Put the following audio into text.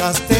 mataste